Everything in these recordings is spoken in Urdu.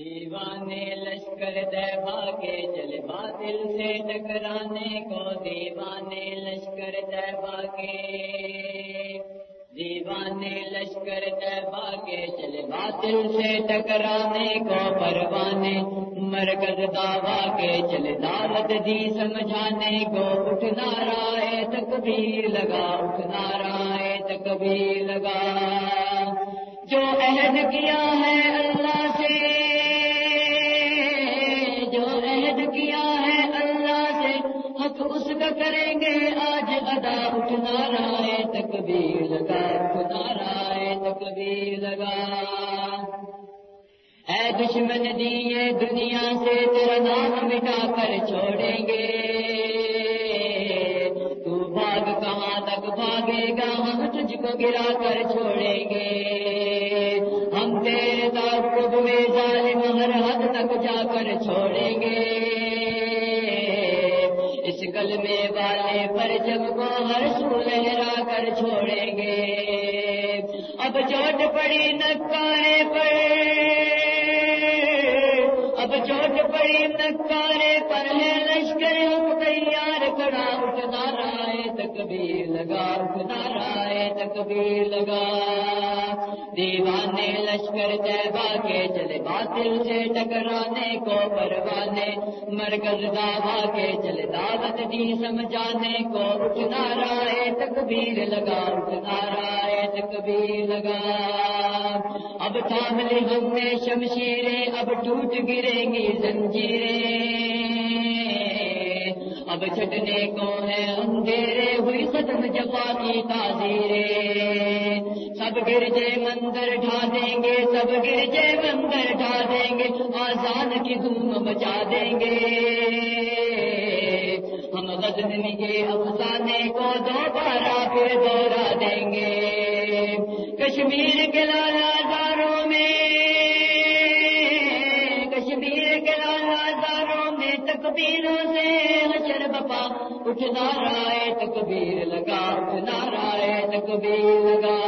دیوانے لشکر دیوا کے چل باطل سے ٹکرانے کو دیوانے لشکر دیوا کے دیوانے لشکر دیوا کے چل باطل سے ٹکرانے کو پروانے مرکز دعوا کے چل دعوت دی سمجھانے کو اٹھنا رائے تک بھی لگا اٹھنا رائے تک بھی لگا۔ جو عہد کیا ہے اللہ سے کریں گے آج ادا اٹھنا رائے تک بھی لگا اٹھنا رائے تک بھی لگا اے دشمن دیے دنیا سے تیرا نام مٹا کر چھوڑیں گے۔ تو بھاگ کہاں تک بھاگے گا؟ ہم تجھ کو گرا کر چھوڑیں گے۔ ہم تیرے تعقب میں ظالم ہر حد تک جا کر چھوڑیں گے۔ کلمے والے پر جب کو ہر سو لہرا کر چھوڑیں گے۔ اب چوٹ پڑی نکارے پر۔ اب چوٹ پڑی نکارے پر ہے لشکر تیار۔ کڑا اٹھنا رائے تک بھی لگا اٹھنا رائے تک لگا۔ دیوانے لشکر دیوا کے چلے، باطل سے ٹکرانے کو پروانے۔ مرکز دعوا کے چلے، دعوت دی سمجھانے کو۔ اٹھنا رائے تکبیر لگا اٹھنا رائے تکبیر لگا۔ اب تھام لی ہم نے شمشیریں، اب ٹوٹ گریں گی زنجیریں۔ اب چھٹنے کو ہے؟ اندھیرے ہوئی ختم جفا کی تعزیریں سب گرجے مندر ڈھا دیں گے، سب گرجے مندر ڈھا دیں گے آزان کی دھوم مچا دیں گے۔ ہم غزل کے افسانے کو دوبارہ پھر دوہرا دیں گے۔ کشمیر کے لالا داروں اٹھنا رائے تکبیر لگا اٹھنا رائے تکبیر لگا۔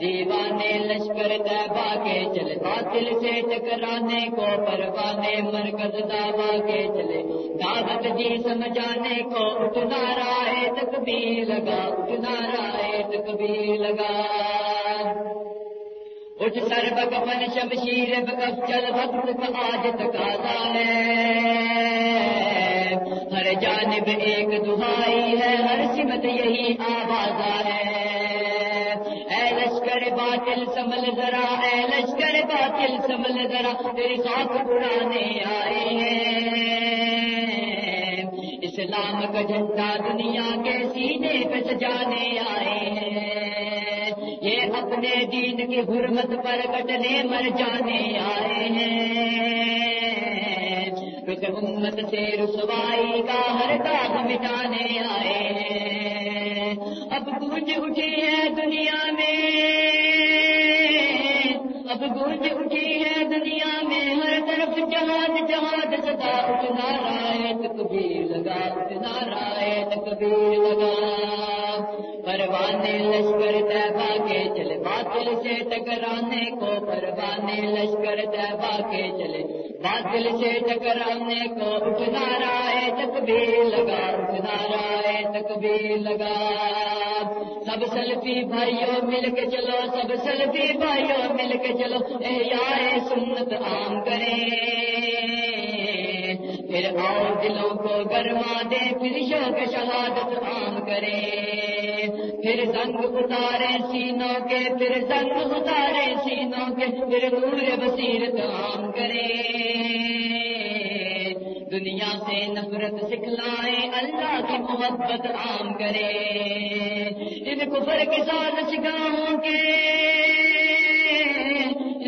دیوانے لشکر دیوا کے چلے، باطل سے ٹکرانے کو، پروانے مرکز دعوا کے چلے۔ دعوت جی سمجھانے کو اٹھنا رائے تکبیر لگا اٹھنا رائے تکبیر لگا۔ اٹھ سر بکفن شمشیر بکف چل، وقت کا آج تقاضا ہے۔ جانب ایک دہائی ہے، ہر سمت یہی آواز ہے۔ اے لشکر باطل سمل ذرا، اے لشکر باطل سمل ذرا، تیری خاک اڑانے آئے ہیں۔ اسلام کا جھنڈا دنیا کے سینے پہ سجانے آئے ہیں۔ یہ اپنے دین کی حرمت پر کٹنے مر جانے آئے ہیں۔ رس امت سے رسوائی کا ہر داغ مٹانے آئے ہیں۔ اب گونج اٹھی ہے دنیا میں۔ اب گونج اٹھی ہے دنیا میں۔ ہر طرف جہاد جہاد سدا اٹھنا رائے تکبیر لگا اٹھنا رائے تکبیر لگا پروانے لشکر دیوا کے چلے باطل سے ٹکرانے کو۔ پروانے لشکر دیوا کے چلے باطل سے ٹکرانے کو اٹھنا رائے تکبیر لگا اٹھنا رائے تکبیر لگا سب سلفی بھائیوں مل کے چلو سب سلفی بھائیوں مل کے چلو اے یار سنت عام کریں پھر آؤ دلوں کو گرما دے پھر شوق شہادت عام کریں پھر زنگ اتارے سینوں کے، پھر زنگ اتارے سینوں کے، پھر نور بصیرت کام کرے۔ دنیا سے نفرت سکھلائے، اللہ کی محبت عام کرے۔ ان کفر کے ساتھ سکھاؤں کے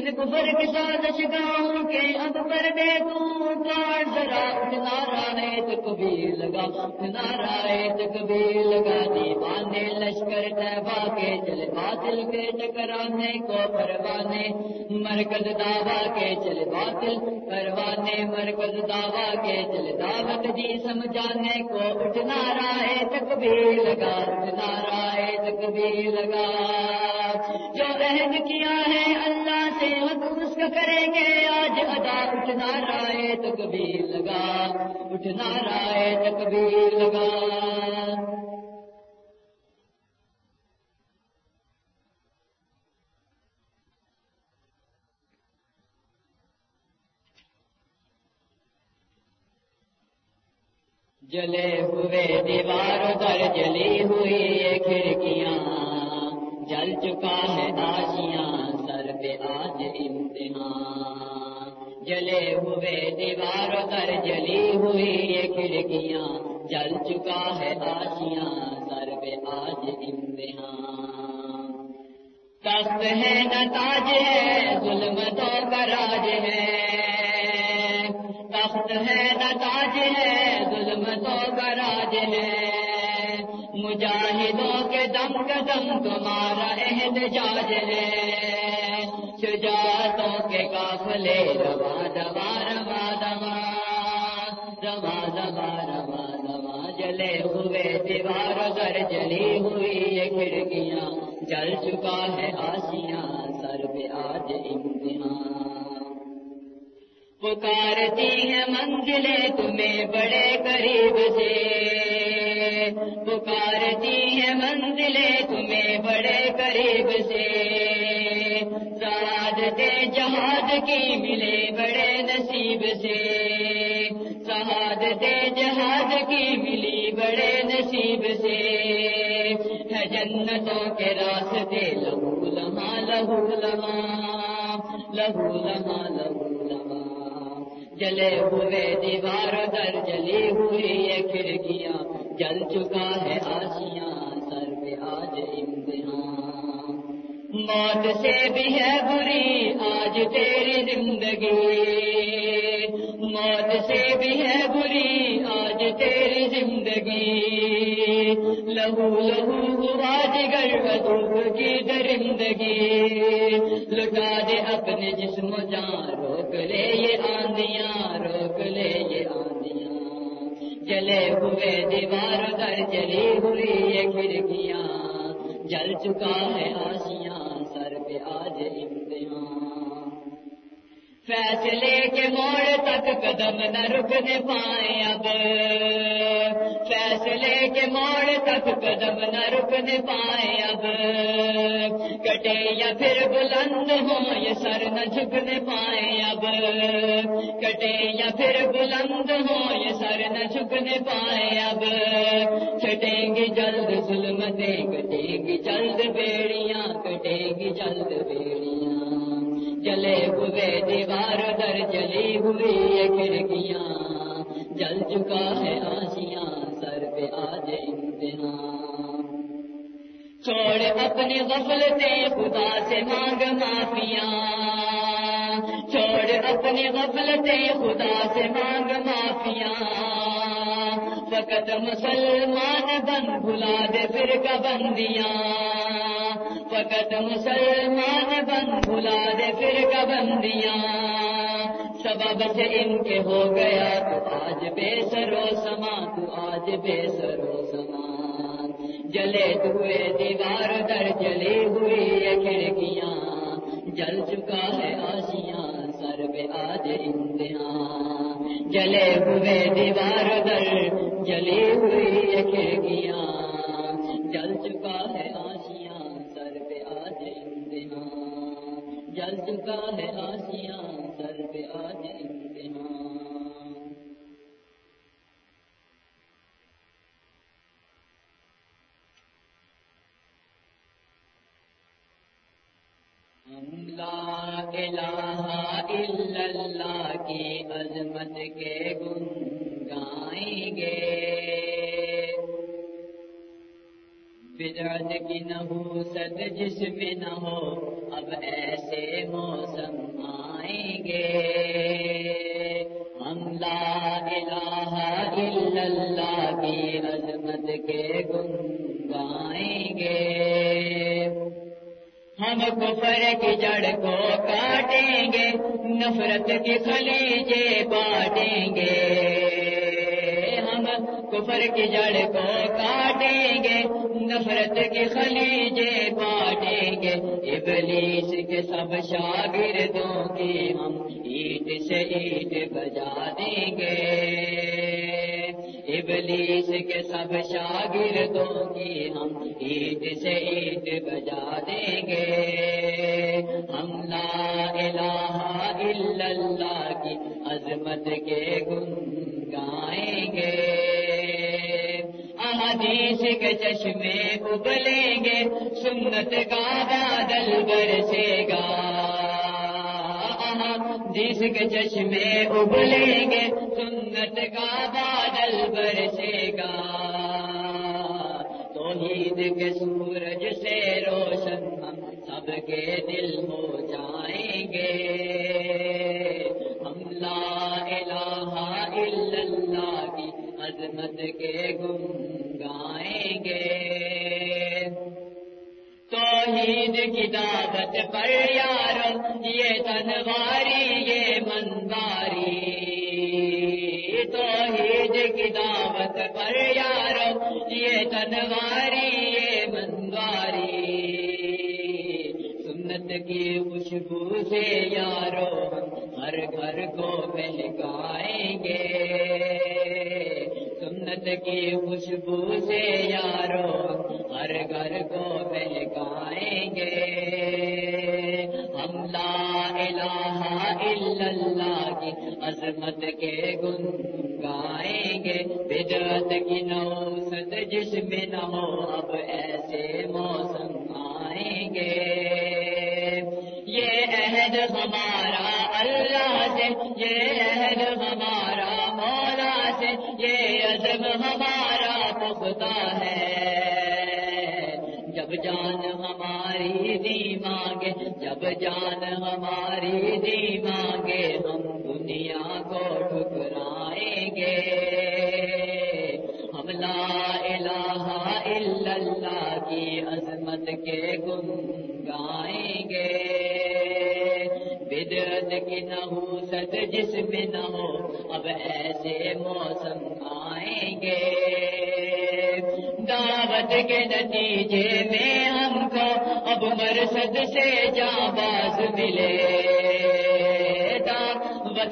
ان کفر کے سازش گاہوں کے اب پر دے تو کاٹ ذرا اٹھنا رائے تکبیر لگا اٹھنا رائے تکبیر لگا، دیوانے لشکر تہبا کے چل باطل کے ٹکرانے کو پروانے، مرکز دعوا کے چل باطل پروانے، مرکز دعوا کے چل دعوت جی سمجھانے کو اٹھنا رائے تکبیر لگا اٹھنا رائے تکبیر لگا۔ جو عہد کیا ہے اللہ سے حق کریں گے۔ آج ادا اٹھنا رائے تکبیر لگا۔ اٹھنا رائے تکبیر لگا۔ جلے ہوئے دیوار در جلی ہوئی یہ کھڑکیاں۔ جل چکا ہے آشیاں سر پہ آج جلے ہوئے دیوار در جلی ہوئی یہ کھڑکیاں، جل چکا ہے آشیاں، سر پہ آج امتحان۔ تخت ہے نہ تاج ہے ظلم تو کا راج ہے۔ تخت ہے نہ تاج ہے ظلم تو کا راج ہے۔ مجاہدوں کے دم کا دم تمہارا احتجاج ہے۔ شجاعتوں کے قافلے روا دوا روا دوا روا دوا روا دوا جلے ہوئے دیوار در جلی ہوئی یہ کھڑکیاں، جل چکا ہے آسیاں، سر پہ آج امتحان۔ پکارتی ہیں منزلیں تمہیں بڑے قریب سے۔ پکارتی ہیں منزلیں تمہیں بڑے قریب سے۔ سعادت جہاد کی ملے بڑے نصیب سے۔ سعادت جہاد کی ملی بڑے نصیب سے۔ ہے جنتوں کے راستے لہو لما لہو لما لہو لما لہو لما جلے ہوئے دیوار در جلی ہوئی یہ کھڑکیاں، جل چکا ہے موت سے بھی ہے بری، آج تیری زندگی۔ موت سے بھی ہے بری، آج تیری زندگی۔ لہو لہو ہوا جگر دکھ کی درندگی۔ لٹا دے اپنے جسم جان، روک لے یہ آندیاں، روک لے یہ آندیاں۔ جلے ہوئے دیوار در جلی ہوئی یہ کھڑکیاں۔ جل چکا ہے آسیاں۔ سر آج امتحان۔ فیصلے کے موڑ تک قدم نہ رکنے پائے اب۔ فیصلے کے موڑ تک قدم نہ رکنے پائے اب۔ کٹے یا پھر بلند ہو یہ سر نہ جھکنے پائے اب۔ کٹے یا پھر بلند ہو یہ سر نہ جھکنے پائے اب۔ چھٹیں گی جلد، ظلمتیں کٹیں گی جلد بیڑیاں کٹیں گی جلد بیڑیاں۔ جلے ہوئے دیوار در، جلی ہوئی یہ کھڑکیاں۔ جل چکا ہے آسیاں سر پہ آج امتحان۔ چھوڑ اپنی غفلتیں خدا سے مانگ معافیاں۔ چھوڑ اپنی غفلتیں خدا سے مانگ معافیاں۔ فقط مسلمان بن بھلا دے پھر کا بندیاں فقط مسلمان بن بھلا دے پھر کا بندیاں سبب سے ان کے ہو گیا تو آج بے سرو سما، تو آج بے سرو سمان جلے ہوئے دیوار در جلی ہوئی یہ کھڑکیاں، جل چکا ہے آسیاں سر پہ آج امتحان۔ جلے ہوئے دیوار در جلی ہوئی یہ کھڑکیاں، جل چکا ہے آسیاں سر پہ آج امتحان۔ جل چکا ہے آسیاں کی عظمت کے گن گائیں گے۔ بدعت کی نحوست جس میں نہ ہو، اب ایسے موسم آئیں گے۔ ہم لا الہ الا اللہ کی عظمت کے گن گائیں گے۔ ہم کفر کی جڑ کو نفرت کی خلیجے بانٹیں گے۔ ہم کفر کی جڑ کو کاٹیں گے۔ نفرت کی خلیجے بانٹیں گے۔ ابلیس کے سب شاگردوں کی ہم عید سے عید بجا دیں گے۔ ابلیس کے سب شاگردوں کی ہم عید سے عید بجا دیں گے۔ ہم لا الہ الا اللہ کی عظمت کے گن گائیں گے۔ احادیث کے چشمے ابلیں گے۔ سنت کا بادل برسے گا۔ احادیث کے چشمے ابلیں گے۔ سنت کا بادل برسے گا۔ توحید کے سورج سے روشن ہم سب کے دل ہو جائیں گے۔ ہم لا الہ الا اللہ کی عظمت کے گن گائیں گے۔ توحید کی دعوت پر یارو، یہ تنواری یہ تنواری منواری سنت کی خوشبو سے یارو ہر گھر کو مہکائیں گے۔ سنت کی خوشبو سے یارو ہر گھر کو مہکائیں گے۔ ہم لا عظمت کے گن گائیں گے۔ بدعت کی نوست جس میں نہ ہو، اب ایسے موسم آئیں گے۔ یہ عہد ہمارا اللہ سے، یہ عہد ہمارا مولا سے، یہ عزم ہمارا پختہ ہے۔ جب جان ہماری دی مانگے جب جان ہماری دی مانگے ہم لا الہ الا اللہ کی عظمت کے گن گائیں گے۔ بدرت کی نحوست جس میں نہ ہو، اب ایسے موسم آئیں گے۔ دعوت کے نتیجے میں ہم کو اب مرسد سے جاں باز ملے۔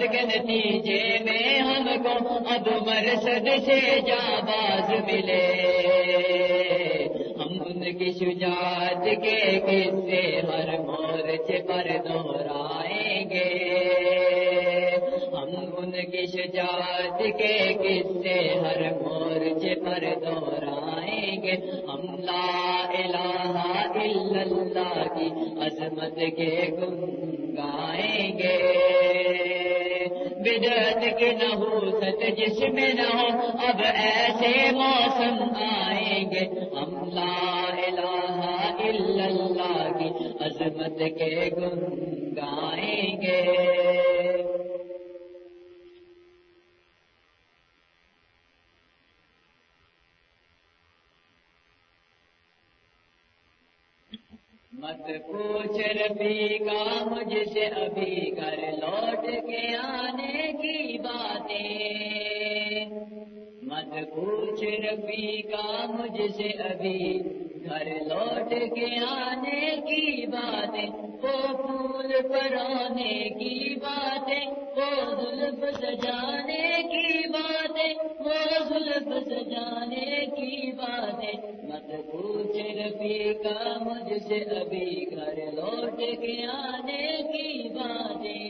کے نتیجے میں ہم کو اب مرسد سے جاں باز ملے۔ ہم ان کی شجاعت کے قصے ہر مورچے پر دہرائیں گے۔ ہم ان کی شجاعت کے قصے ہر مورچے پر دہرائیں گے۔ ہم لا الہ الا اللہ کی عظمت کے گن گائیں گے۔ بدعت کی ست جس میں نہ ہو، اب ایسے موسم آئیں گے۔ ہم لا الہ الا اللہ کی عظمت کے گن گائیں گے۔ مت پوچھ ربی کا مجھ سے ابھی کر لوٹ کے آنے کی باتیں مت پوچھ ربی کا مجھ سے ابھی گھر لوٹ کے آنے کی باتیں وہ پھول پر آنے کی باتیں وہ زلف سجانے کی باتیں وہ زلف سجانے کی باتیں مت پوچھ کا مجھ سے ابھی گھر لوٹ کے آنے کی باتیں۔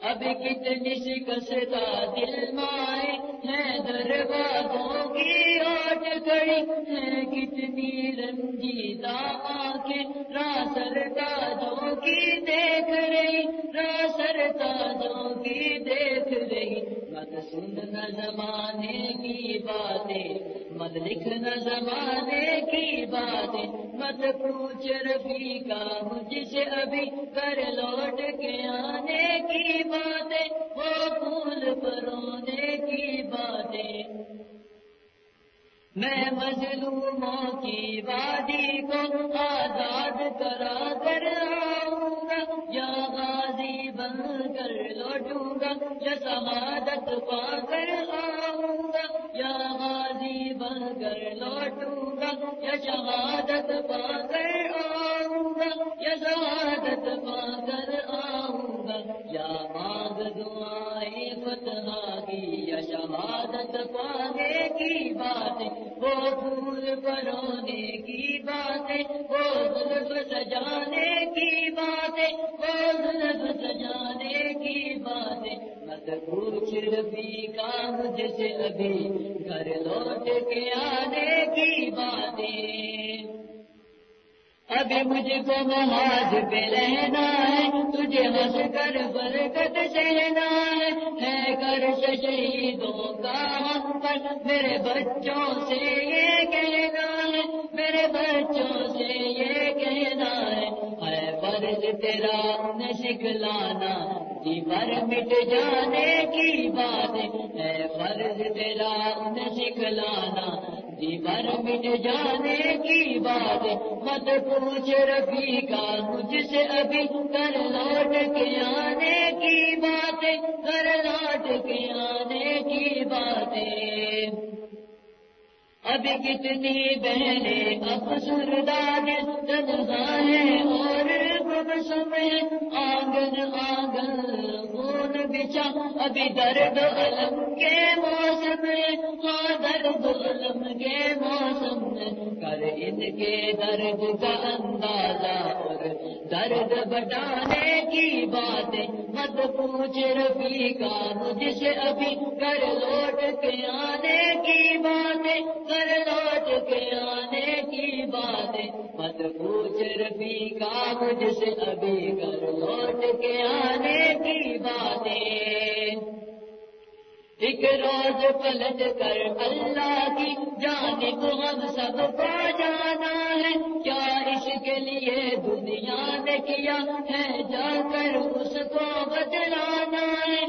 اب کتنی شکستہ دل مائے ہے دروازوں کی آٹ کڑی ہے کتنی رنجیدہ آنکھیں راسر تاجوں کی دیکھ رہی راسر تاجوں کی دیکھ رہی۔ مت سننا زمانے کی باتیں۔ مت لکھنا زمانے کی باتیں، مت پوچھ ربی کا مجھ سے ابھی کر لوٹ کے آنے کی باتیں، وہ پھول پرونے کی باتیں۔ میں مظلوموں کی وادی کو آزاد کرا کر آؤں گا۔ یا غازی بن کر لوٹوں گا، یا سمادت پا کر آؤں گا۔ یا غازی بن کر لوٹوں گا، یا شہادت پا کر آؤں گا۔ یا شہادت پا کر آؤں گا۔ یا مانگ دعائیں فتح کی، یا شہادت پانے کی بات وہ پھول پرونے کی باتیں، وہ ظلم سجانے کی باتیں، وہ ظلم سجانے کی باتیں۔ مت پوچھ ربی کا مجھ سے ابھی، گھر لوٹ کے آنے کی باتیں۔ ابھی مجھ کو محاذ پہ رہنا ہے، تجھے ہنس کر برکت سہنا ہے۔ ہے کر شہیدوں کا پر میرے بچوں سے یہ کہنا ہے۔ میرے بچوں سے یہ کہنا ہے ہے فرض تیرا انہیں سکھلانا جی مٹ جانے کی بات ہے فرض تیرا انہیں سکھلانا جی پر مٹ جانے کی بات، مت پوچھ ربی کا مجھ سے ابھی کر لوٹ کے آنے کی باتیں کر لوٹ کے آنے کی باتیں ابھی کتنی بہنیں افسردان تنہا ہے اور گم سمے آنگن آنگن خون بچا، ابھی درد علم کے موسم ہاں درد علم کے موسم کر ان کے درد کا اندازہ اور درد بٹانے کی باتیں۔ مت پوچھ ربی کا مجھ سے ابھی کر لوٹ کے آنے کی باتیں۔ کر لوٹ کے آنے کی باتیں۔ مت پوچھ ربی کا مجھ سے ابھی کر لوٹ کے آنے کی باتیں ایک روز پلٹ کر اللہ کی جانب ہم سب کو جانا ہے۔ کیا اس کے لیے دنیا نے کیا؟ ہے جا کر اس کو بدلانا ہے۔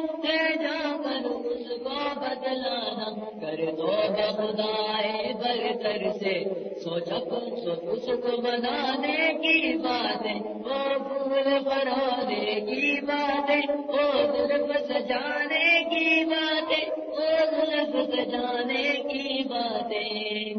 جا کر اس کو بدلانا۔ کر دو بخدائے برتر سے۔ سوچا سو اس کو بنانے کی باتیں۔ وہ پھول بنانے کی باتیں۔ وہ دل سجانے کی باتیں وہ دل سجانے کی باتیں۔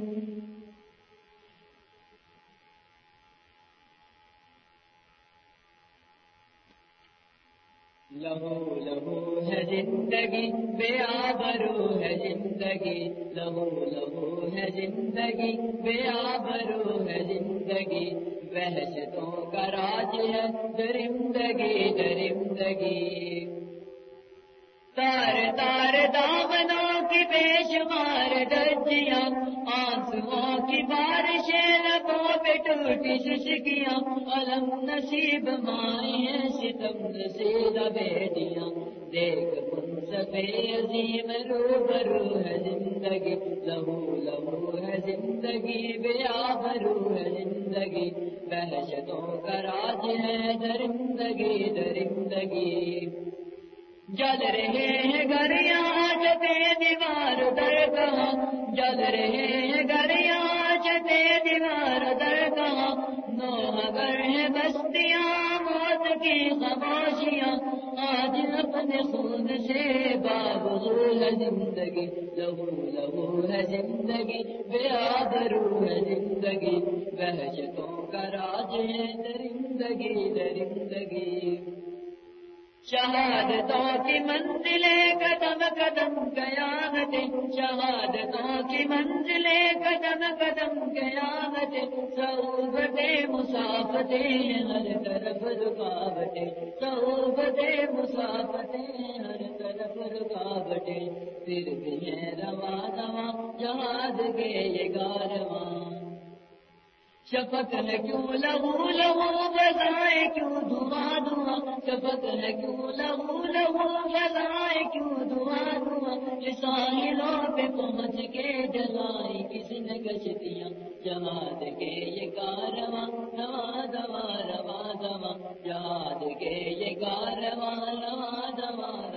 لہو لہو ہے زندگی، بے آبرو ہے زندگی۔ لہو لہو ہے زندگی، بے آبرو ہے زندگی۔ وحشتوں کا راج ہے درندگی درندگی۔ تار تار دامنوں ٹوٹی ششکیاں علم نصیب مائیں ستم نصیب بیٹیاں۔ دیکھ من سبے عظیم رو برو ہے زندگی۔ لہو لہو ہے زندگی بے آبرو ہے زندگی۔ بحشتوں کا راج ہے درندگی درندگی۔ جل رہے ہیں گھر آج دیوار در کہاں؟ جل رہے ہیں کی خاموشیاں آج اپنے خون سے بابول زندگی لہو لہو ہے زندگی، بے آبرو ہے زندگی وحشتوں کا راج ہے درندگی درندگی۔ شہادتوں کی منزلیں قدم قدم قیامت شہادتوں کی منزلیں قدم قدم قیامت صحبت مسافتیں ہر طرف رکاوٹیں، صحبت مسافتیں ہر طرف رکاوٹیں۔ پھر بھی ہے رواں رواں جہاد کے یہ گارواں شفق ہے کیوں لہو لہو بجائے کیوں دعا دعا؟ شفق ہے کیوں لہو لہو بجائے کیوں دعا دعا؟ ساحلوں پہ پہنچ کے جلائی کسی نے گشتیاں جہاد کے یہ کارواں روا دوا روا دوا جہاد کے یہ کارواں روا دوا روا دوا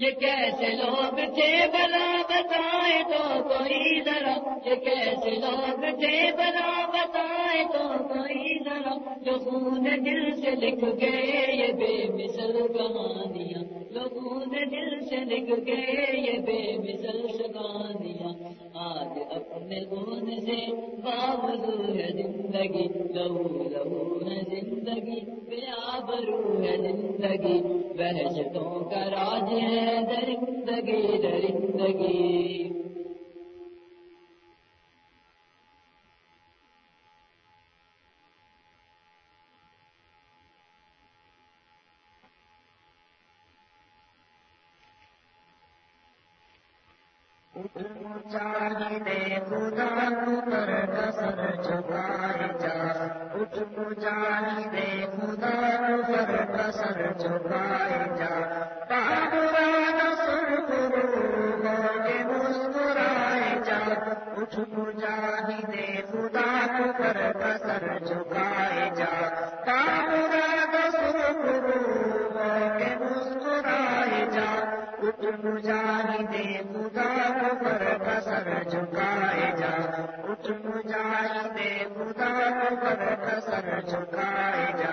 یہ کیسے لوگ تھے بلا بتائے تو کوئی ذرا؟ یہ کیسے لوگ تھے بلا بتائے تو کوئی ذرا؟ جو خون دل سے لکھ گئے یہ بے مثل کہانیاں، جو خون دل سے لکھ گئے یہ بے مثل کہانیاں۔ آج اپنے خون سے باوضو ہے زندگی، لہو لہو ہے زندگی بے آبرو ہے زندگی، وحشتوں کا راج ہے درندگی درندگی۔ چاہیے خدا پر کسر چکائے جا اٹھ مجاہدے خدا پر جا پاپا نسر گرو کے مسکرائے جا اٹھ مجاہدے خدا پر کسر چکائے جا اٹھ مجاہدے خدا پر کسر جھکائے جا اٹھ مجاہدے خدا پر کسر جھکائے جا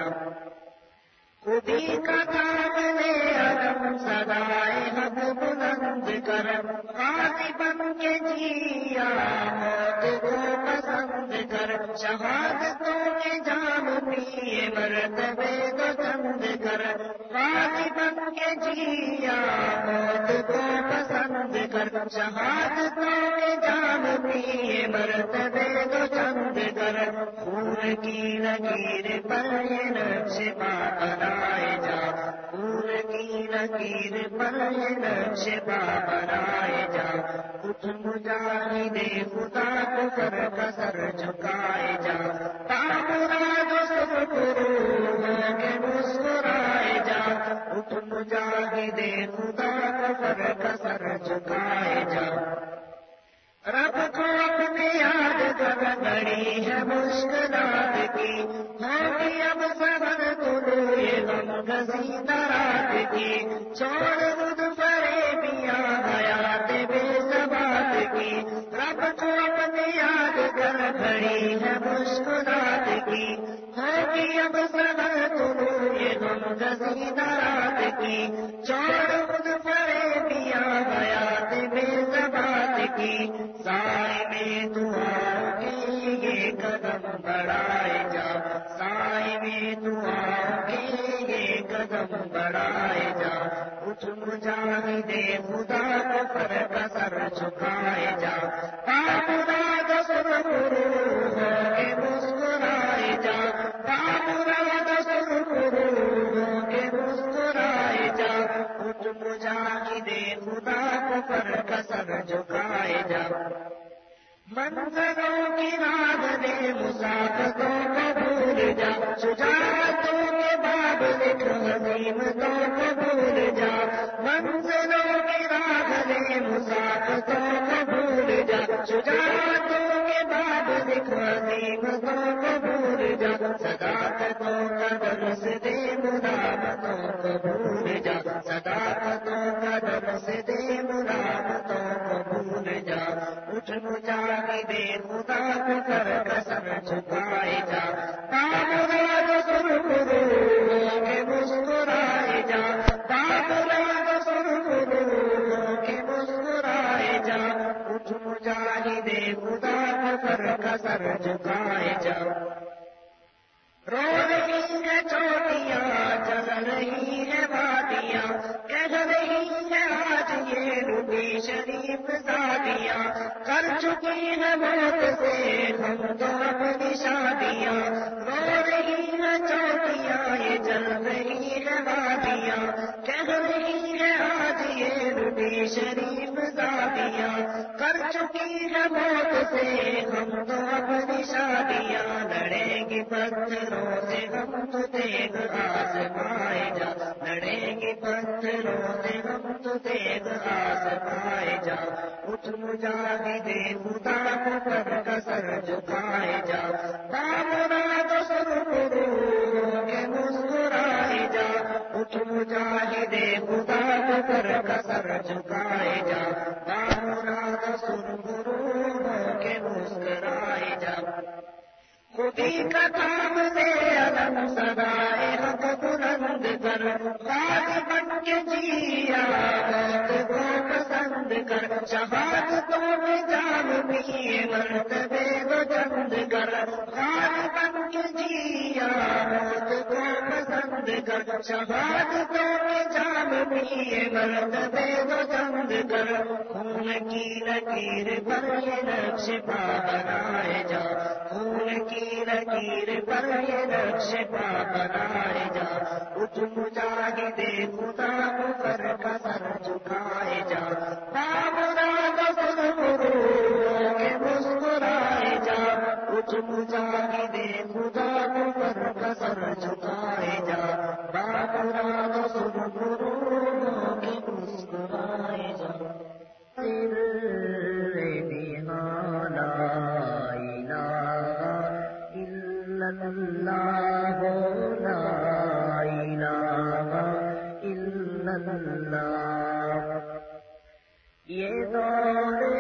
خودی کا کام لے عدم سدائے حد بلند کر قاضی بن کے جیا موت کو پسند کر شہادتوں کے جام پیے مرتبے چند کر قاضی کے جیا موت کو پسند کر پیے چند کر خون کی لکیر پر یہ نقش پا بنائے جا، خون کی لکیر پر یہ نقش جا۔ مجاہدے خدا کو کر کسر جھکائے جا مسکرائے جا اٹھ مجاہدے خدا جھکائے جا رب کو اپنی یاد کر بڑی ہے مشکلات کی ہوگی اب سبر تلو غم رات کی چھوڑ خود پرے پیا حیات بے کی رب کو اپنی یاد کر بڑی ہے مشکلات بڑھائے جا سائے میں دعا یہ قدم بڑھائے جا اٹھ مجاہدے خدا کو پر کسر جھکائے جا۔ پاپا پر جھکائے جا منظروں کی رات نے مسافروں کو بھول جا شجاعتوں کے باب لکھ حسیمتوں کو بھول جا منظروں کی رات نے مسافروں کو بھول جا شجاعتوں کے باب لکھ حسیمتوں کو بھول جا صداقتوں کا درس دے ملامتوں کو بھول اٹھ مجاہدے خدا کو کر جھکائے جا کامراد گرو کے مسکرائے جا کامراد سر گرو کے مسکرائے جا اٹھ خدا کو کر کسر جھکائے جا رو رہی چوٹیاں چل رہی ہے وادیاں کہہ شریف شادیاں کر چکی ہے موت سے ہم تو اپنی شادیاں رو رہی ہے چوکیاں یہ جل رہی ہے وادیاں کہہ رہی شریف شادیاں کر چکی ہے موت سے ہم تو اپنی شادیاں، لڑیں گے پتھروں سے ہم تو دیکھ آس پائے جا۔ لڑیں گے پتھروں سے ہم تو دیکھ آس پائے جا۔ اٹھ مجاہدے خدا کو کر کتاب میں علم سدائے حق بلند کر غالبن کے جیا موت کو پسند کر، شہادتوں میں جان بھی مرتبے بلند کر غالبن کر پا جا خون کی لکیر پر پا بنائے جا اٹھ مجاہدے خدا کو جا ಕಾರಣ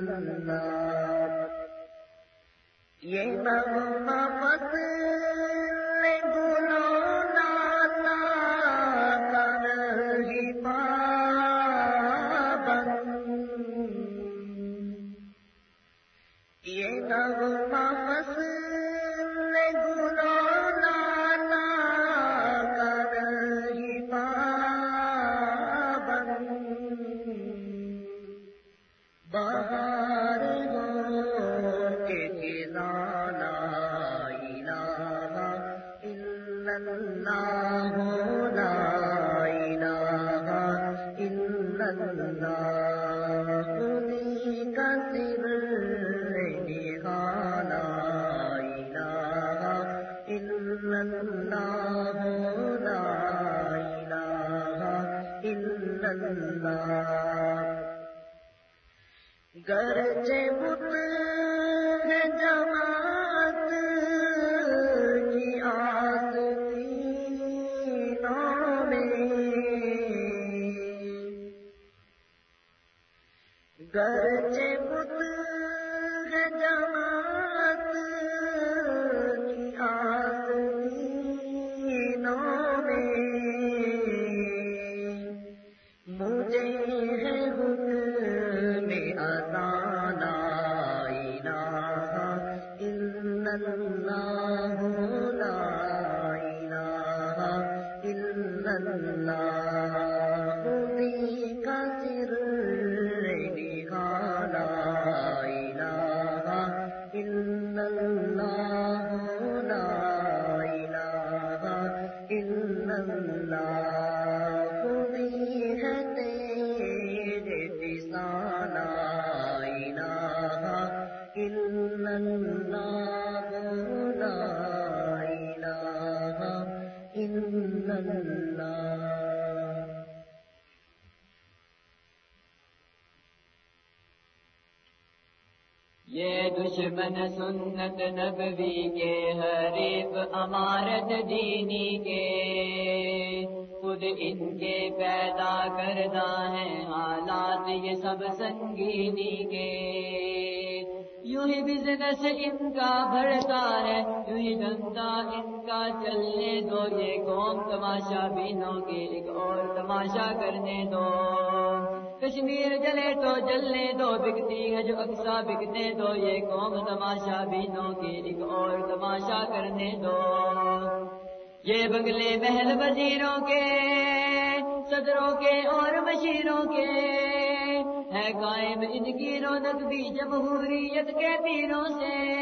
جنات یہ ما دشمن سنت نبوی کے حریف امارت دینی کے۔ خود ان کے پیدا کردہ ہیں حالات یہ سب سنگینی کے۔ یوں ہی بزنس ان کا بڑھتا ہے، یوں ہی دھندا ان کا چلنے دو۔ یہ قوم تماشا بینوں کے ایک اور تماشا کرنے دو۔ کشمیر جلے تو جلنے دو، بکتی ہے جو اقسا بکنے دو۔ یہ قوم تماشا بینوں کے ایک اور تماشا کرنے دو۔ یہ بنگلے محل وزیروں کے، صدروں کے اور مشیروں کے۔ ہے قائم ان کی رونق بھی جمہوریت کے پیروں سے۔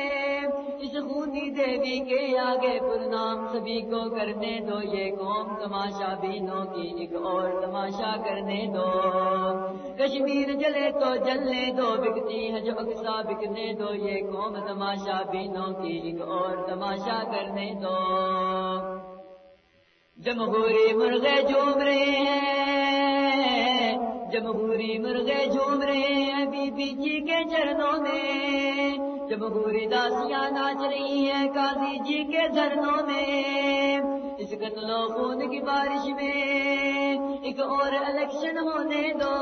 اس خونی دیوی کے آگے پرنام سبھی کو کرنے دو۔ یہ قوم تماشا بینوں کی ایک اور تماشا کرنے دو۔ کشمیر جلے تو جلنے دو، بکتی ہے جو اقسا بکنے دو، یہ قوم تماشا بینوں کی ایک اور تماشا کرنے دو۔ جمہوری مرغے جھوم رہے ہیں، جمہوری مرغے جھوم رہے ہیں بی بی جی کے چرنوں میں۔ جمہوری داسیاں ناچ رہی ہیں قاضی جی کے دھرنوں میں۔ اس قتل و خون کی بارش میں ایک اور الیکشن ہونے دو۔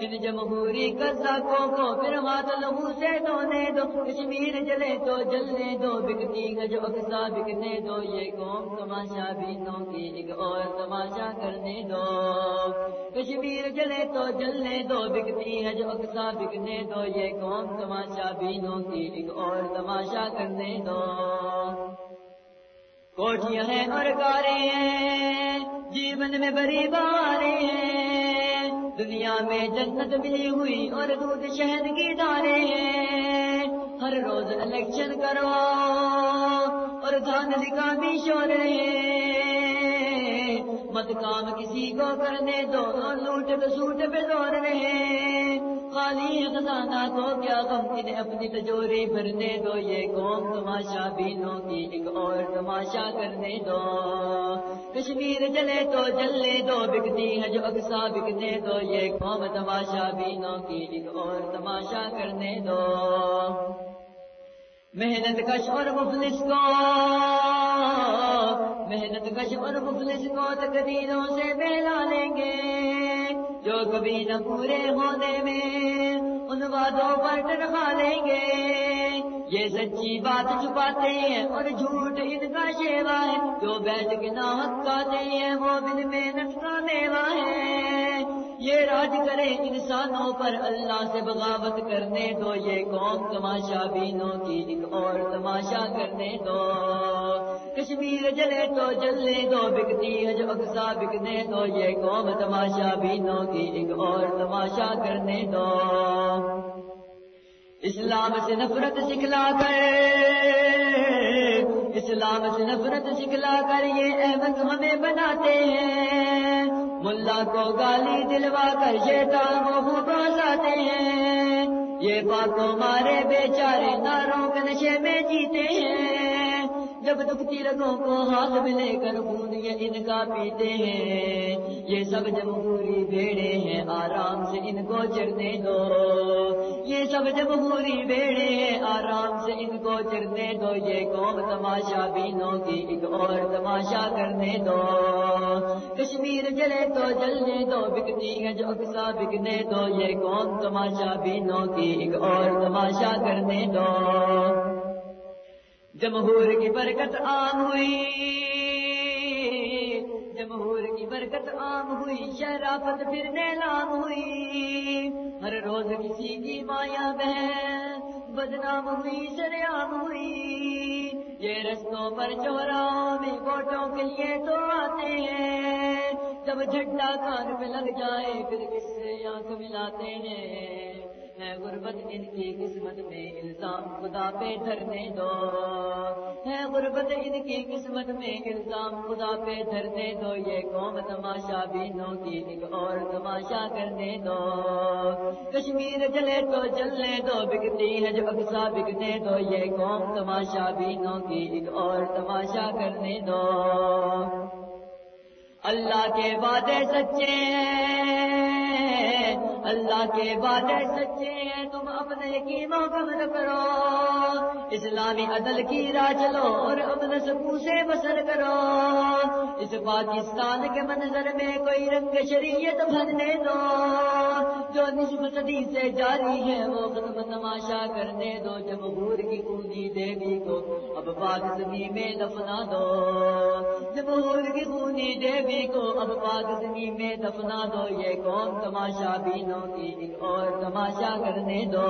ان جمہوری قزاقوں کو پھر ہاتھ لہو سے دھونے دو۔ کشمیر جلے تو جلنے دو۔ بکتی ہے جو بکنے دو۔ یہ قوم تماشا بینوں کی ایک اور تماشا کرنے دو۔ کشمیر جلے تو جلنے دو۔ بکتی ہے جو بکنے دو۔ یہ قوم تماشا بینوں کی ایک اور تماشا کرنے دو۔ کوٹیاں ہیں اور کارے ہیں۔ جیون میں بری بارے ہیں۔ دنیا میں جنت ملی ہوئی اور دودھ شہد کی دارے ہیں۔ ہر روز الیکشن کرواؤ اور دھان لکھا بھی شور ہیں۔ مت کام کسی کو کرنے دو لوٹ تو سوٹ پہ دور رہے خالی خزانہ تو کیا غم انہیں اپنی تجوری بھرنے دو، یہ قوم تماشا بینوں کی ایک اور تماشا کرنے دو۔ کشمیر جلے تو جلنے دو، بکتی ہے جو اقسا بکنے دو۔ یہ قوم تماشا بینوں کی ایک اور تماشا کرنے دو۔ محنت کش اور مفلس کو، محنت کش اور مفلس کو تقدیروں سے بہلا لیں گے۔ جو کبھی نہ پورے ہونے میں ان وعدوں پر ٹرخا لیں گے۔ یہ سچی بات چھپاتے ہیں اور جھوٹ ان کا شیوا ہے۔ جو بیٹھ کے ناحق کھاتے ہیں وہ بن محنت کا میوا ہے۔ یہ راج کرے انسانوں پر اللہ سے بغاوت کرنے دو۔ یہ قوم تماشا بینوں کی ایک اور تماشا کرنے دو۔ کشمیر جلے تو جلنے دو بکتی ہے جو اقسا بکنے دو یہ قوم تماشا بینوں کی ایک اور تماشا کرنے دو۔ اسلام سے نفرت سکھلا کر، اسلام سے نفرت سکھلا کر یہ احمد ہمیں بناتے ہیں۔ ملا کو گالی دلوا کر شیطان کو بازاتے ہیں۔ یہ باتوں مارے بیچارے ناروں کے نشے میں جیتے ہیں۔ جب دکھتی رگوں کو ہاتھ میں لے کر خون یہ ان کا پیتے ہیں، یہ سب جمہوری بھیڑے ہیں، آرام سے ان کو چرنے دو۔ یہ سب جمہوری بھیڑے ہیں، آرام سے ان کو چرنے دو۔ یہ قوم تماشا بینوں کی ایک اور تماشا کرنے دو۔ کشمیر جلے تو جلنے دو، بکتی ہے جو اکسا بکنے دو۔ یہ قوم تماشا بینوں کی ایک اور تماشا کرنے دو۔ جمہور کی برکت عام ہوئی، جمہور کی برکت عام ہوئی، شرافت پھر نیلام ہوئی۔ ہر روز کسی کی مایا بہن، بدنام ہوئی سریام ہوئی۔ یہ رستوں پر چوراہوں میں ووٹوں کے لیے تو آتے ہیں۔ جب جھنڈا کان پہ لگ جائے، پھر کس سے آنکھ ملاتے ہیں؟ ہے غربت ان کی قسمت میں الزام خدا پہ دھرنے دو۔ ہے غربت ان کی قسمت میں الزام خدا پہ دھرنے دو۔ یہ قوم تماشا بینوں کی ایک اور تماشا کرنے دو۔ کشمیر جلے تو جلنے دو، بکتی ہے جو اقسا بکنے دو۔ یہ قوم تماشا بینوں کی ایک اور تماشا کرنے دو۔ اللہ کے وعدے سچے ہیں۔ اللہ کے وعدے سچے ہیں، تم اپنے کی محبت کرو۔ اسلامی عدل کی راہ چلو اور اپنے سکون سے بسر کرو۔ اس پاکستان کے منظر میں کوئی رنگ شریعت بھرنے دو۔ جو نصف صدی سے جاری ہے، وہ ختم تماشا کرنے دو، جمہور کی خونی دیوی کو۔ اب پاک زمین میں دفنا دو۔ جمہور کی خونی دیوی کو۔ اب پاک زمین میں دفنا دو۔ یہ قوم تماشا بینوں کی ایک اور تماشا کرنے دو۔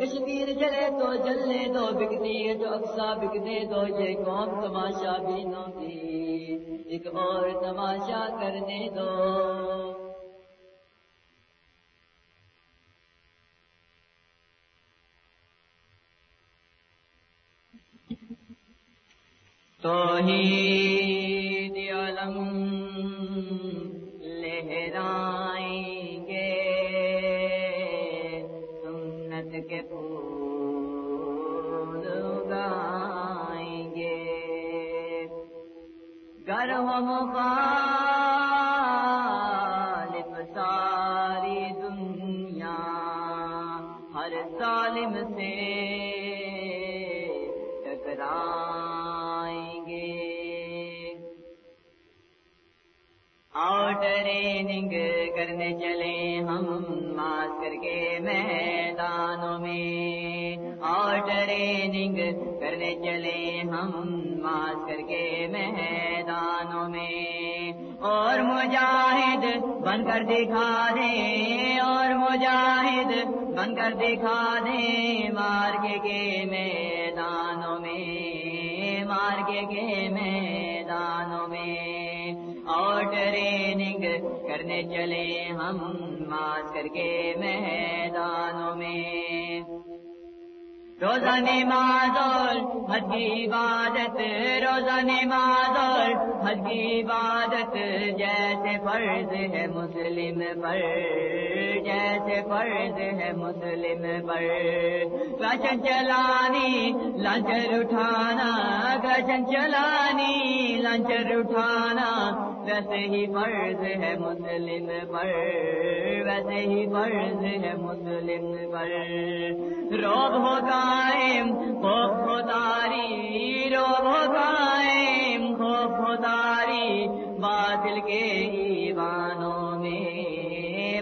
کشمیر جلے تو جلنے دو، بکتی ہے جو اکسا بکنے دو۔ یہ قوم تماشا بینوں کی ایک اور تماشا کرنے دو۔ توحید علم لہرائیں گے سنت کے پھول گائیں گے گر ہو مخالف اور ٹریننگ کرنے چلے ہم ماس کر کے میدانوں میں۔ اور ٹریننگ کرنے چلے ہم ماس کر کے میدانوں میں۔ اور مجاہد بن کر دکھا دیں اور مجاہد بن کر دکھا دیں مار کے میدانوں میں۔ مار کے کے کرنے چلے ہم ماس کر کے میدانوں میں۔ روزہ نماز اور حج کی عبادت روزہ نماز اور حج کی عبادت جیسے فرض ہے مسلم پر۔ جیسے فرض ہے مسلم پر۔ گشن چلانی لنچر اٹھانا گشن چلانی لنچر اٹھانا۔ ویسے ہی فرض ہے مسلم پر۔ ویسے ہی فرض ہے مسلم پر۔ روب ہو قائم خوب خوداری روب ہو قائم خوب خوداری باطل کے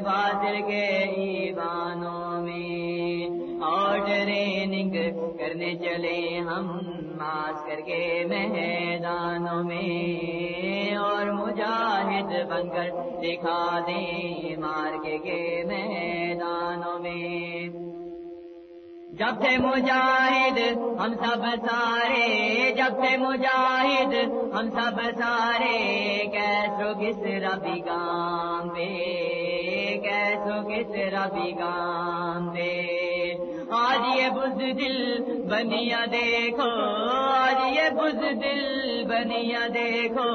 میں کے ایوانوں میں۔ اور ٹریننگ کرنے چلے ہم ماس کر کے میدانوں میں۔ اور مجاہد بن کر دکھا دیں مار کے میدانوں میں۔ جب سے مجاہد، ہم سب سارے۔ جب سے مجاہد، ہم سب سارے۔ کیسو کس ربی گام پہ؟ کیسو کس ربی گام پہ آج یہ بز دل بنیا دیکھو، آج یہ بز دل بنیا دیکھو،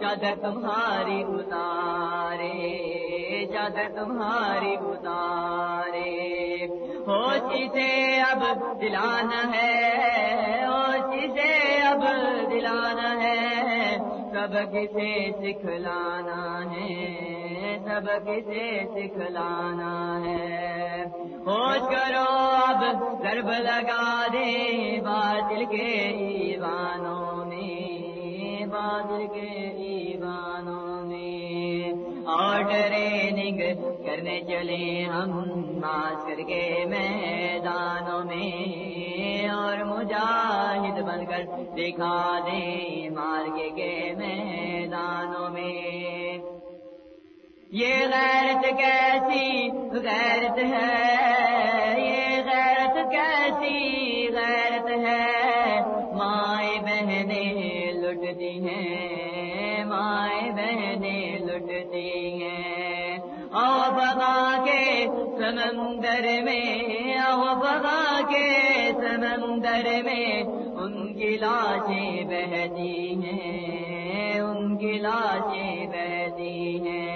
چادر تمہاری اتارے، چادر تمہاری اتارے۔ ہوش سے اب دلانا ہے ہوش سے اب دلانا ہے، سب کسے سکھلانا ہے۔ سب کسے سکھلانا ہے۔ ہوش کرو اب ضرب لگا دے باطل کے ایوانوں میں۔ باطل کے ایوانوں میں۔ اور ٹریننگ کرنے چلے ہم ماسکر کے میدانوں میں۔ اور مجاہد بن کر دکھا دیں مارکے کے میدانوں میں۔ یہ غیرت کیسی؟ غیرت ہے، یہ غیرت کیسی؟ غیرت ہے، مائیں بہنیں لٹتی ہیں، مائیں بہنیں لٹتی ہیں۔ او بغا کے سمندر میں او بغا کے سمندر میں ان کی لاشیں بہتی ہیں، ان کی لاشیں بہتی ہیں۔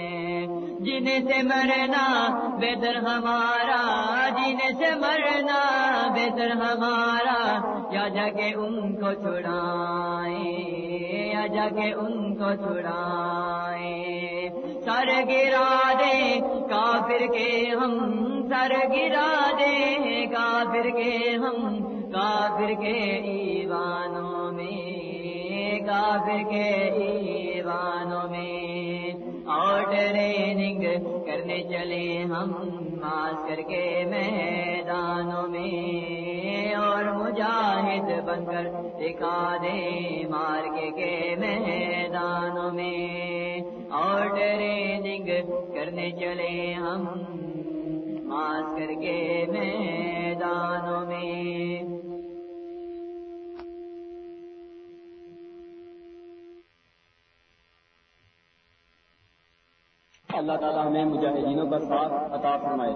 جن سے مرنا بہتر ہمارا، جن سے مرنا بہتر ہمارا۔ یا جا کے ان کو چھڑائیں، یا جا کے ان کو چھڑائیں۔ سر گرا دے کافر کے ہم، سر گرا دے کافر کے ہم۔ کافر کے ایوانوں میں، کافر کے ایوانوں میں۔ اور ٹریننگ کرنے چلے ہم ماسکر کے میدانوں میں اور مجاہد بن کر دکھا دے مارکے کے میدانوں میں اور ٹریننگ کرنے چلے ہم ماسکر کے میدانوں میں اللہ تعالیٰ ہمیں مجاہدینوں کا ساتھ عطا فرمائے۔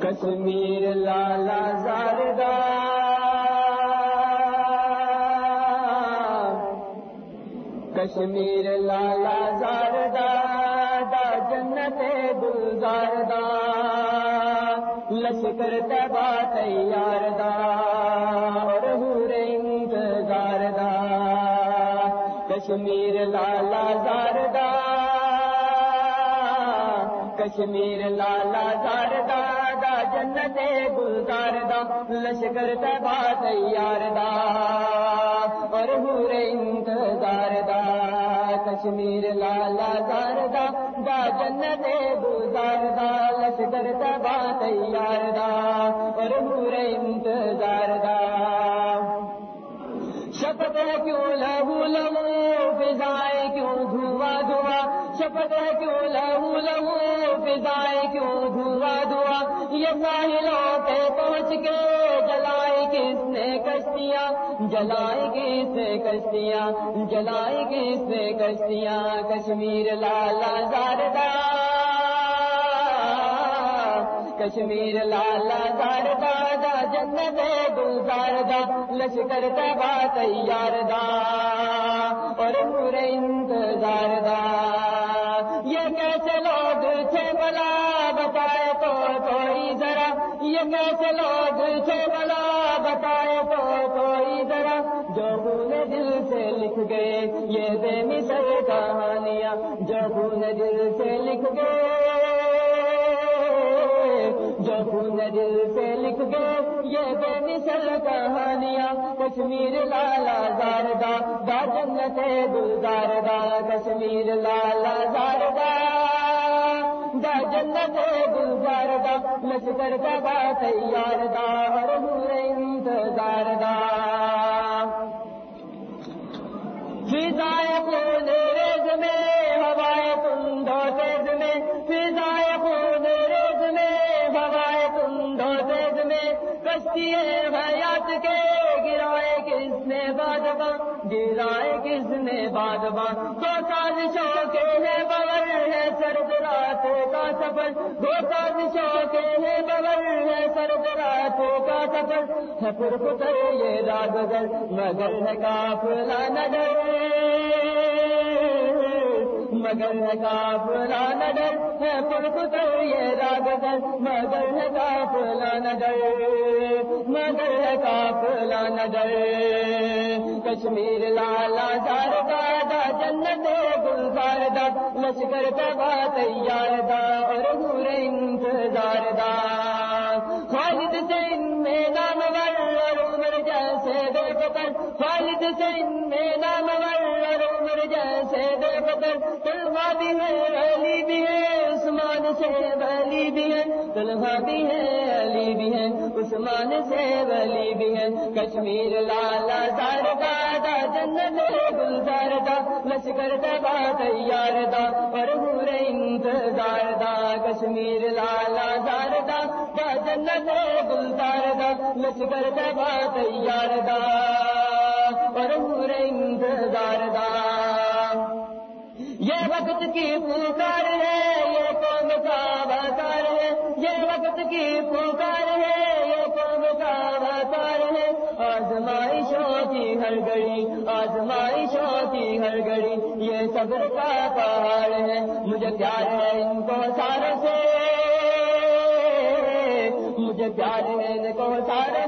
کشمیر لالا زاردہ۔ کشمیر لالا زاردہ دا جنت گلزاردہ۔ لشکر تبا تیار دا۔ کشمیر لالا زاردہ، کشمیر لالا زاردہ دا جنت گلزار دا لشکر تبا تیار دا اور ہور انتظار دا کشمیر لالا زاردہ دا جنت گلزار دا لشکر تبا تیار دا اور ہور انتظار دا شپت کیوں لہو لہو؟ فضائیں کیوں دھواں دھواں؟ شپت ہے کیوں لہو لہو؟ فضائیں کیوں دھواں دھواں؟ یہ ساحلوں پہ پہنچ کے جلائی کس نے کشتیاں؟ جلائی کس نے کشتیاں؟ جلائی کس نے کشتیاں؟ کشمیر لالا زاردہ۔ کشمیر لالا زاردہ دا جنت گلزار دا۔ لشکر تبا تیار دا۔ اور پورے انتظار دا یہ کیسے لوگ تھے بلا بتائے تو کوئی ذرا، یہ کیسے لوگ تھے بلا بتائے تو کوئی ذرا، جو پورے دل سے لکھ گئے، یہ بے مثل کہانیاں، جو پورے دل سے لکھ گئے، جو خون دل سے لکھ گئے بے مثل کہانیاں، کشمیر لالا زاردہ، دا جنت گلزار دا کشمیر لالا زاردہ۔ دا جنت گلزار دا لشکر کا با تیار دا اور نور انتظار دا فضائے گرائے کس نے دو سازشوں کے ہے بغل ہے سرد رات کا سفر۔ دو سازشوں کے ہے بغل ہے سرد رات کا سفر۔ ہے پر پتر یہ راگ مگر ہے کافلا نگر۔ مگر ہے کافلا نگر ہے پر پتر یہ راگ مگر ہے کافلا نگر مگر ہے کافلا نگر کشمیر لالا دار دادا جنت گلزار دا لشکر تبا تیار دا اور گور انتظار دا خالد سے ان میں نام اور عمر جیسے بے پتر خالد سے ان میں نام اور عمر جیسے طلحہ بھی ہے، علی بھی ہے، عثمان سے ولی بھی ہے، طلحہ بھی ہے، علی بھی ہے، عثمان سے ولی بھی ہے۔ کشمیر لالا دار دادا جنت گلزار دا، لشکر دبا تیار دا اور پورے انتظار دا۔ کشمیر لالا دار دا دا جنت گلزار دا، لشکر دبا تیار دا اور پورے انتظار دا۔ وقت کی پکار ہے، یہ قوم کا بازار ہے۔ یہ وقت کی پکار ہے، یہ قوم کا بازار ہے۔ آزمائشوں کی ہر گڑی آزمائشوں کی ہر گڑی یہ صبر کا پہاڑ ہے۔ مجھے پیار ہے ان کو سارے سے۔ مجھے پیار ہے ان کو سارے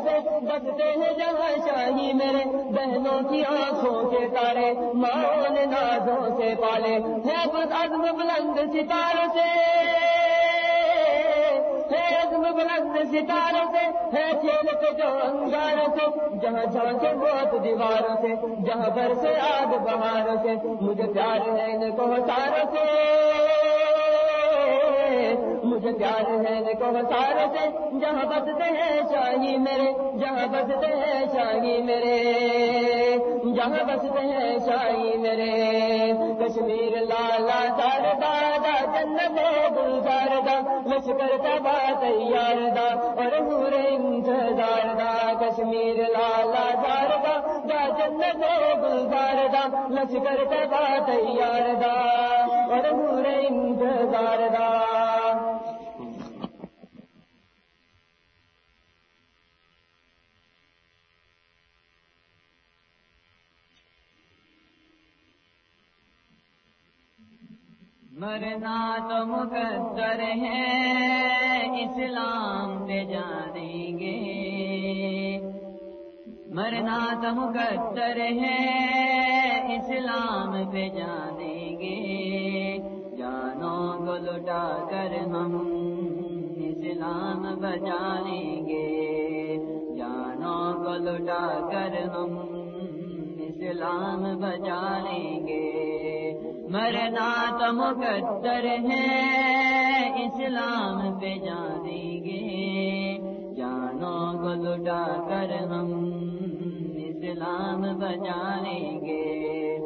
سے ہیں جہاں شاہی میرے، بہنوں کی آنکھوں کے تارے ماں نے نازوں سے پالے، ہے بس عزم بلند ستاروں سے۔ ہے عزم بلند ستاروں سے، ہے کھیل کے جو انگاروں سے، جہاں جھانکے بہت دیواروں سے، جہاں بر سے آگ بہاروں سے، مجھے پیار ہے ان کو ساروں سے۔ مجھے پیار ہے ان کو سے، جہاں بستے ہیں شاہی میرے، جہاں بستے ہیں شاہی میرے۔ جہاں بستے ہیں شاہی میرے۔ کشمیر لالا دار دادا جنت گلزار دا۔ لشکر تبا تیار دا، اور پورے انتظار دا۔ کشمیر لالا دار دا دا جنت گلزار دا۔ لشکر تبا تیار دا، اور پورے انتظار دا۔ مرنا تو مقدر ہے، اسلام پہ جانیں گے۔ مرنا تو مقدر ہے، اسلام پہ جانیں گے۔ جانوں کو لٹا کر ہم اسلام بچانیں گے۔ جانوں کو لٹا کر ہم اسلام بچانیں گے۔ مرنا تو مقدر ہے، اسلام پہ جانیں گے۔ جانوں کو لٹا کر ہم اسلام بچانیں گے۔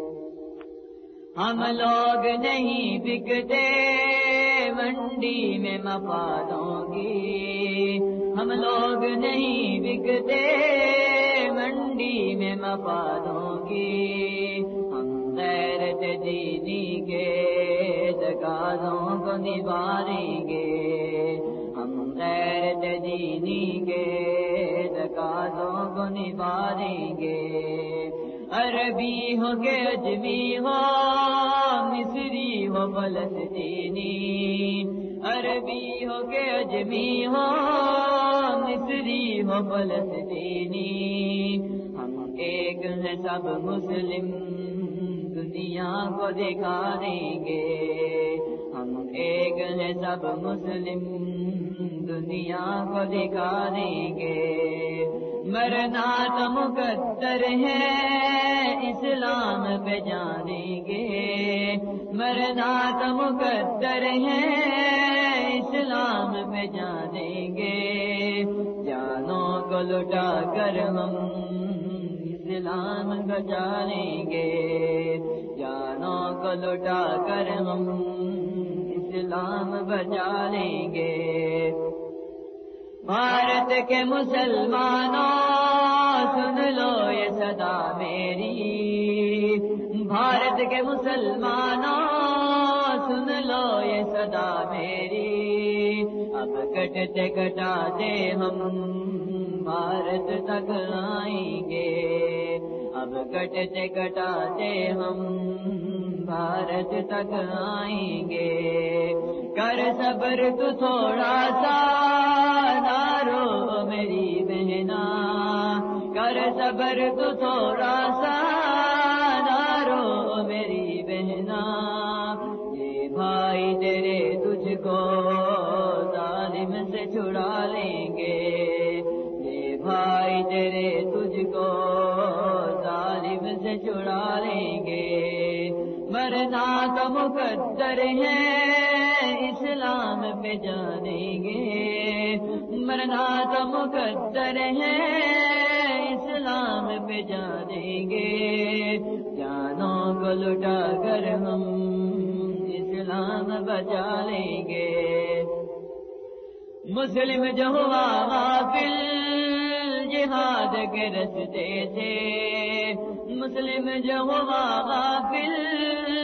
ہم لوگ نہیں بکتے منڈی میں مفادوں کی۔ ہم لوگ نہیں بکتے منڈی میں مفادوں کی۔ کے تقاضوں کو نبھاریں گے۔ ہم غیرت دینی کے تقاضوں کو نبھاریں گے۔ عربی ہو کے اجمی ہو، مصری ہو، فلسطینی۔ عربی ہو کے اجمی ہو، مصری ہو، فلسطینی۔ ہم ایک ہیں سب مسلم، دنیا کو دکھا دیں گے۔ ایک ہیں سب مسلم، دنیا کو دکھا دیں گے مرنا تو مقدر ہے اسلام پہ جانیں گے مرنا تو مقدر ہے اسلام پہ جانیں گے جانوں کو لٹا کر ہم اسلام بچانیں گے جانوں کو لٹا کر ہم اسلام بچا لیں گے۔ بھارت کے مسلمانوں، سن لو یہ صدا میری۔ بھارت کے مسلمانوں، سن لو یہ صدا میری۔ اب کٹتے کٹاتے ہم، بھارت تک آئیں گے۔ اب کٹتے کٹاتے ہم بھارت تک آئیں گے کر صبر تو تھوڑا سا نارو میری بہنا کر صبر تو تھوڑا سا نارو میری بہنا یہ بھائی تیرے تجھ کو مرنا کا مقدر ہے۔ اسلام پہ جانیں گے۔ مرنا کا مقدر ہے۔ اسلام پہ جانیں گے۔ جانوں کو لٹا کر ہم اسلام بچا لیں گے۔ مسلم جو ہوا غافل، جہاد کے رستے سے مسلم جو ہوا غافل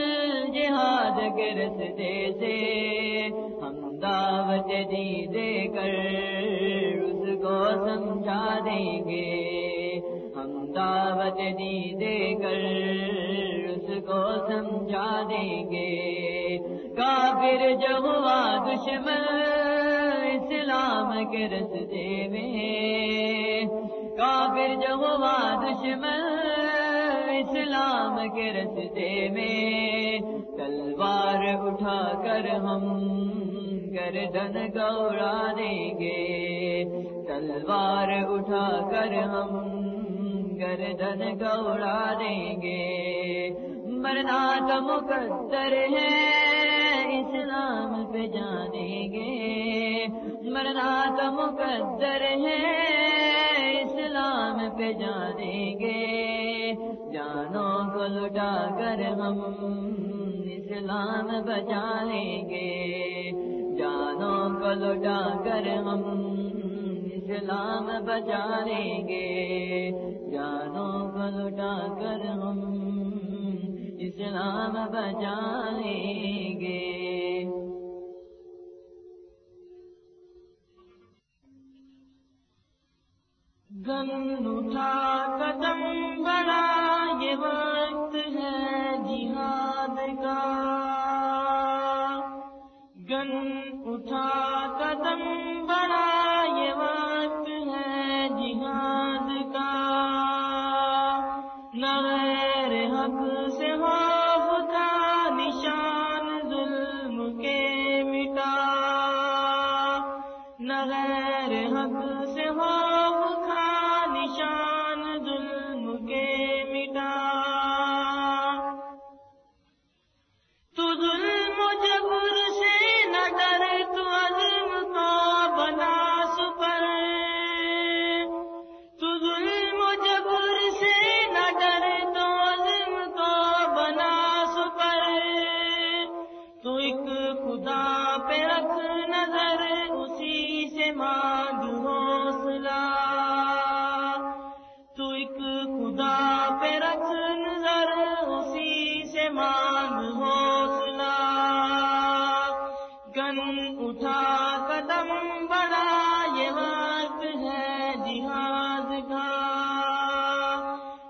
جہاد کے رستے سے، ہم دعوت دی دے کر، اس کو سمجھا دیں گے۔ ہم دعوت دی دے کر، اس کو سمجھا دیں گے۔ کافر جو ہوا دشمن اسلام کے رستے میں، کافر جو ہوا دشمن اسلام کے رستے میں۔ تلوار اٹھا کر ہم گردن گوڑا دیں گے۔ تلوار اٹھا کر ہم گردن گوڑا دیں گے۔ مرنا تو مقدر ہے اسلام پہ جانیں گے۔ مرنا تو مقدر ہے پہ جانیں گے۔ جانوں کو لٹا کر ہم اسلام بچا لیں گے۔ جانوں کو لٹا کر ہم اسلام بچا لیں گے۔ جانوں کو لٹا کر ہم اسلام بچا لیں گے۔ گن اٹھا قدم بڑا یہ وقت ہے جہاد کا۔ گن اٹھا قدم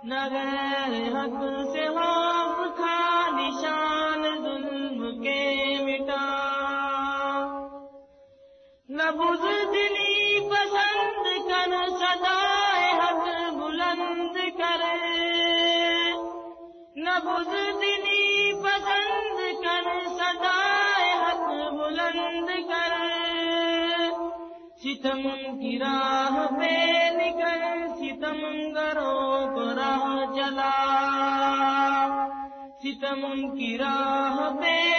حق سے خوف کا نشان ظلم کے مٹا۔ نہ بزدلی پسند کر سدائے حق بلند کرے۔ نہ بزدلی پسند کر سدائے حق بلند کرے۔ ستم کی راہ پہ ستم کی راہ پہ